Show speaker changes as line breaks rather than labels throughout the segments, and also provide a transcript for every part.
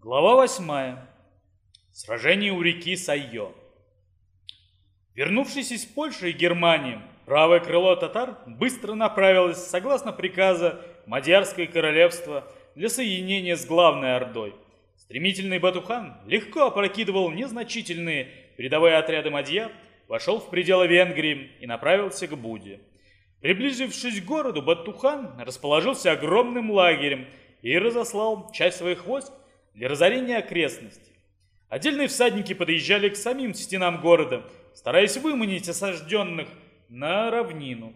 Глава восьмая. Сражение у реки Сайо. Вернувшись из Польши и Германии, правое крыло татар быстро направилось, согласно приказа, Мадьярское королевство для соединения с главной ордой. Стремительный Батухан легко опрокидывал незначительные передовые отряды Мадьяр, вошел в пределы Венгрии и направился к Буде. Приблизившись к городу, Батухан расположился огромным лагерем и разослал часть своих войск для разорения окрестностей. Отдельные всадники подъезжали к самим стенам города, стараясь выманить осажденных на равнину.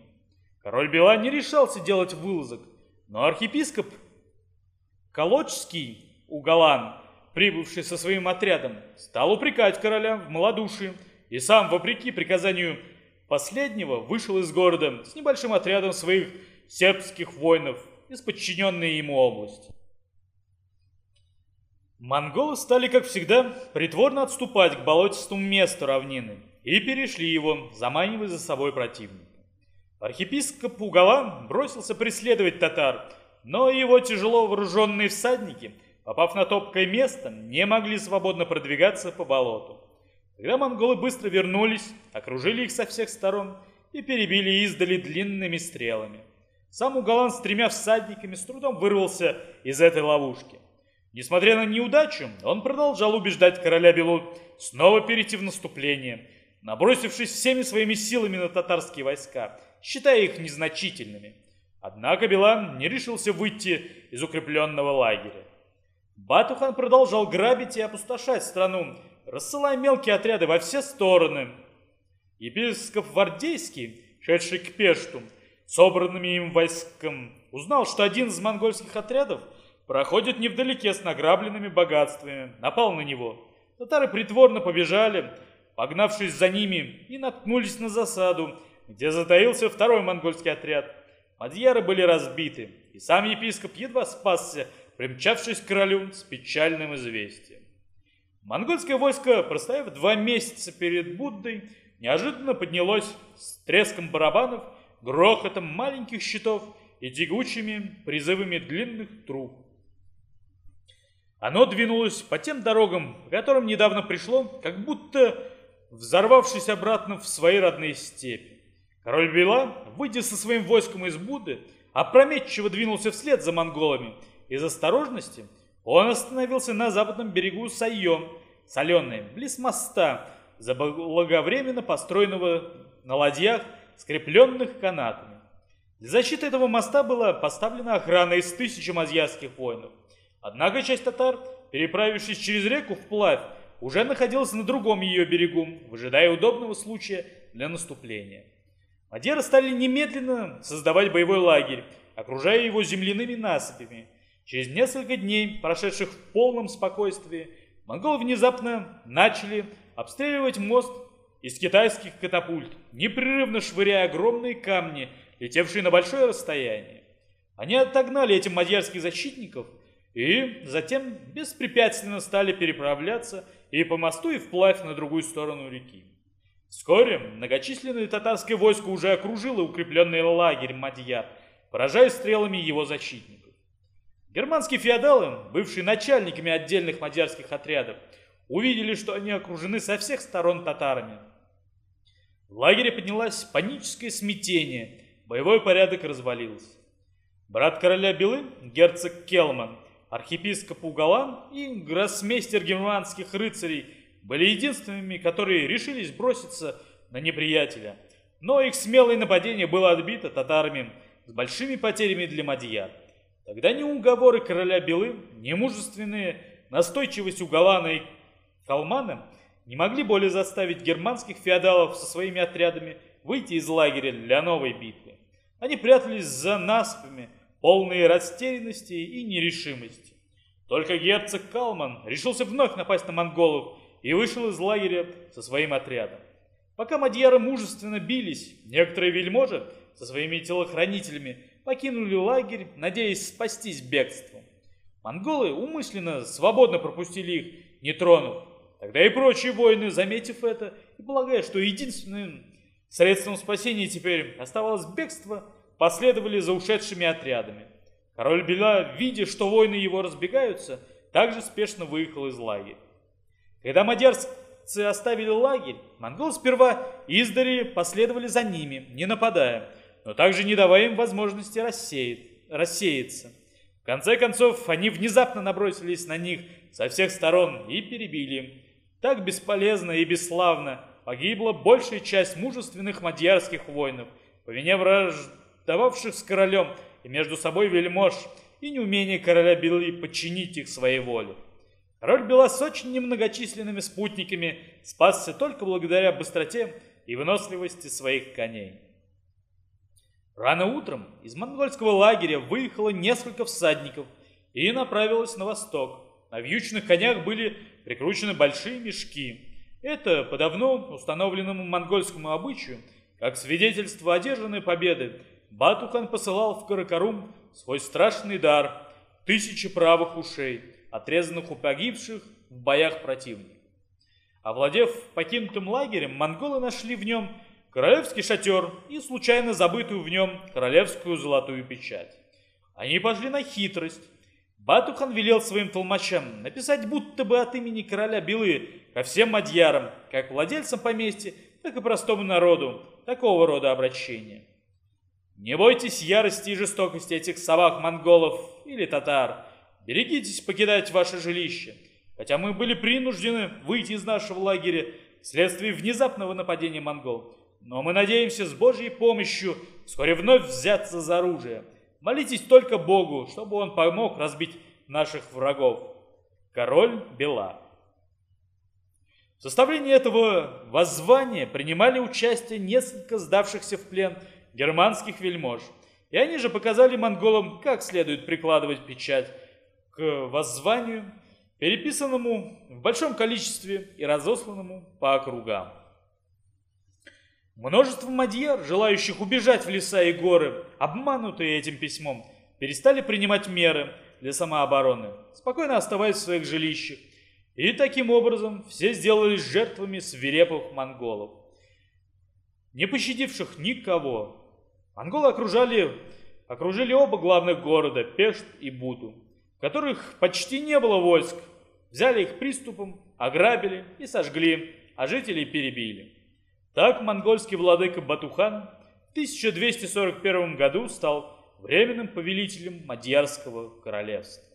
Король Бела не решался делать вылазок, но архиепископ Колочский Уголан, прибывший со своим отрядом, стал упрекать короля в малодушии и сам, вопреки приказанию последнего, вышел из города с небольшим отрядом своих сербских воинов из подчиненной ему области. Монголы стали, как всегда, притворно отступать к болотистому месту равнины и перешли его, заманивая за собой противника. Архиепископ Уголан бросился преследовать татар, но его тяжело вооруженные всадники, попав на топкое место, не могли свободно продвигаться по болоту. Тогда монголы быстро вернулись, окружили их со всех сторон и перебили издали длинными стрелами. Сам Уголан с тремя всадниками с трудом вырвался из этой ловушки. Несмотря на неудачу, он продолжал убеждать короля Белу снова перейти в наступление, набросившись всеми своими силами на татарские войска, считая их незначительными. Однако Белан не решился выйти из укрепленного лагеря. Батухан продолжал грабить и опустошать страну, рассылая мелкие отряды во все стороны. Епископ Вардейский, шедший к Пешту, собранными им войском, узнал, что один из монгольских отрядов – проходит невдалеке с награбленными богатствами, напал на него. Татары притворно побежали, погнавшись за ними, и наткнулись на засаду, где затаился второй монгольский отряд. Мадьяры были разбиты, и сам епископ едва спасся, примчавшись к королю с печальным известием. Монгольское войско, простояв два месяца перед Буддой, неожиданно поднялось с треском барабанов, грохотом маленьких щитов и тягучими призывами длинных труб. Оно двинулось по тем дорогам, по которым недавно пришло, как будто взорвавшись обратно в свои родные степи. Король Бела, выйдя со своим войском из Будды, опрометчиво двинулся вслед за монголами. Из осторожности он остановился на западном берегу Сайон, соленой, близ моста, заблаговременно построенного на ладьях, скрепленных канатами. Для защиты этого моста была поставлена охрана из тысячи мазьярских воинов. Однако часть татар, переправившись через реку вплавь, уже находилась на другом ее берегу, выжидая удобного случая для наступления. Мадеры стали немедленно создавать боевой лагерь, окружая его земляными насыпями. Через несколько дней, прошедших в полном спокойствии, монголы внезапно начали обстреливать мост из китайских катапульт, непрерывно швыряя огромные камни, летевшие на большое расстояние. Они отогнали этих мадьярских защитников – и затем беспрепятственно стали переправляться и по мосту, и вплавь на другую сторону реки. Вскоре многочисленное татарское войско уже окружило укрепленный лагерь Мадьяр, поражая стрелами его защитников. Германские феодалы, бывшие начальниками отдельных мадьярских отрядов, увидели, что они окружены со всех сторон татарами. В лагере поднялось паническое смятение, боевой порядок развалился. Брат короля Белы, герцог Келман, архиепископ Уголан и гроссмейстер германских рыцарей были единственными, которые решились броситься на неприятеля. Но их смелое нападение было отбито татарами с большими потерями для Мадьяр. Тогда ни уговоры короля Белы, ни мужественные настойчивость Уголана и Калмана не могли более заставить германских феодалов со своими отрядами выйти из лагеря для новой битвы. Они прятались за наспами, полные растерянности и нерешимости. Только герцог Калман решился вновь напасть на монголов и вышел из лагеря со своим отрядом. Пока мадьяры мужественно бились, некоторые вельможи со своими телохранителями покинули лагерь, надеясь спастись бегством. Монголы умышленно свободно пропустили их, не тронув. Тогда и прочие воины, заметив это и полагая, что единственным средством спасения теперь оставалось бегство, последовали за ушедшими отрядами. Король Бела, видя, что воины его разбегаются, также спешно выехал из лагеря. Когда мадьярцы оставили лагерь, монголы сперва издали последовали за ними, не нападая, но также не давая им возможности рассеять, рассеяться. В конце концов, они внезапно набросились на них со всех сторон и перебили. Так бесполезно и бесславно погибла большая часть мужественных мадьярских воинов, по вине враждовавших с королем и между собой вельмож, и неумение короля Белы подчинить их своей воле. Король Бела с очень немногочисленными спутниками спасся только благодаря быстроте и выносливости своих коней. Рано утром из монгольского лагеря выехало несколько всадников и направилось на восток. На вьючных конях были прикручены большие мешки. Это по давно установленному монгольскому обычаю, как свидетельство одержанной победы, Батухан посылал в Каракарум свой страшный дар – тысячи правых ушей, отрезанных у погибших в боях противника. Овладев покинутым лагерем, монголы нашли в нем королевский шатер и случайно забытую в нем королевскую золотую печать. Они пошли на хитрость. Батухан велел своим толмачам написать будто бы от имени короля Белы ко всем мадьярам, как владельцам поместья, так и простому народу, такого рода обращения. Не бойтесь ярости и жестокости этих собак монголов или татар. Берегитесь покидать ваше жилище. Хотя мы были принуждены выйти из нашего лагеря вследствие внезапного нападения монгол. Но мы надеемся с Божьей помощью вскоре вновь взяться за оружие. Молитесь только Богу, чтобы Он помог разбить наших врагов. Король Бела. В составлении этого воззвания принимали участие несколько сдавшихся в плен германских вельмож. И они же показали монголам, как следует прикладывать печать к воззванию, переписанному в большом количестве и разосланному по округам. Множество мадьяр, желающих убежать в леса и горы, обманутые этим письмом, перестали принимать меры для самообороны, спокойно оставаясь в своих жилищах. И таким образом все сделались жертвами свирепых монголов, не пощадивших никого, Монголы окружали, окружили оба главных города, Пешт и Буду, в которых почти не было войск. Взяли их приступом, ограбили и сожгли, а жителей перебили. Так монгольский владыка Батухан в 1241 году стал временным повелителем Мадьярского королевства.